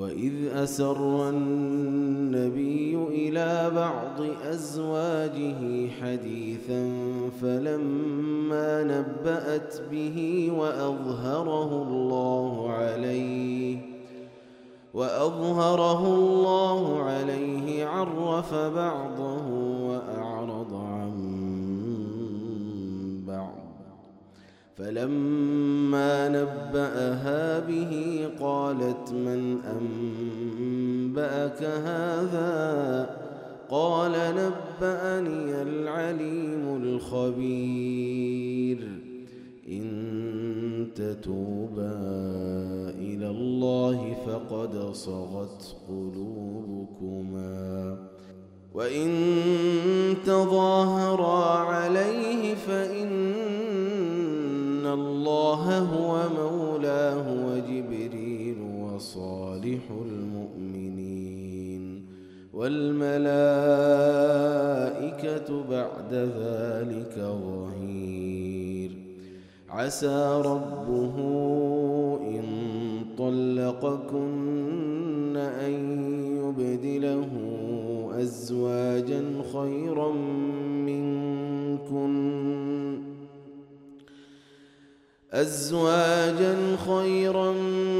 وإذ أسر النبي إلى بعض أزواجه حديثا فلما نبأت به وأظهره الله عليه وأظهره الله عليه عرف بعضه وأعرض عن بعض فلما نبأها به قالت من أنبأك هذا؟ قال نبأني العليم الخبير. إن تتوبا إلى الله فقد صغت قلوبكما. وإن وصالح المؤمنين والملائكة بعد ذلك ظهير. عسى ربه إن طلقكن أن يبدله أزواجا خيرا منكن. أزواجا خيرا منكن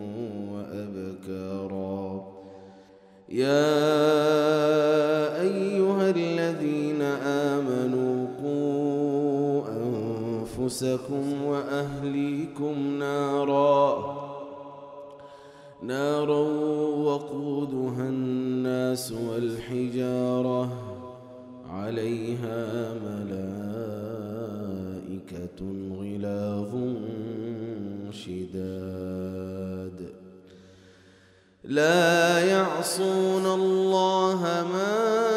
أنفسكم وأهليكم نارا نارا وقودها الناس والحجارة عليها ملائكة غلاظ شداد. لا يعصون الله ما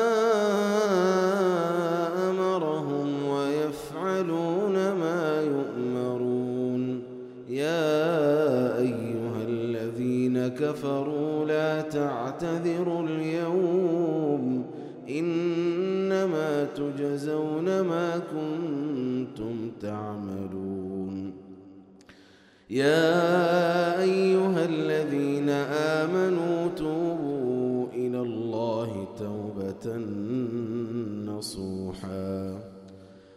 كفروا لا تعتذروا اليوم إنما تجزون ما كنتم تعملون. يا أيها الذين آمنوا توبوا إلى الله توبة نصوحا.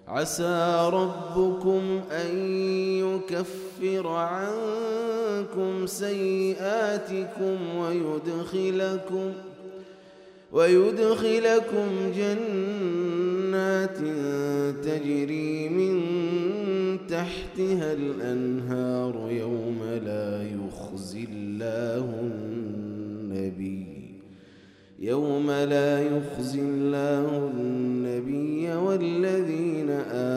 عسى ربكم أن يكفر عنكم سيئاتكم ويدخلكم ويدخلكم جنات تجري من تحتها الأنهار يوم لا يخزي الله النبي يوم لا يخزي الله النبي والذين آمنوا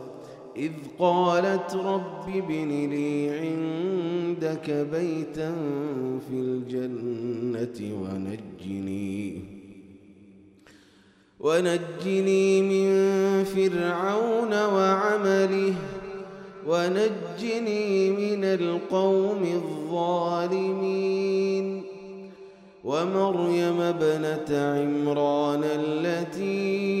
إذ قالت رب ابن لي عندك بيتا في الجنة ونجني ونجني من فرعون وعمله ونجني من القوم الظالمين ومريم ابنة عمران التي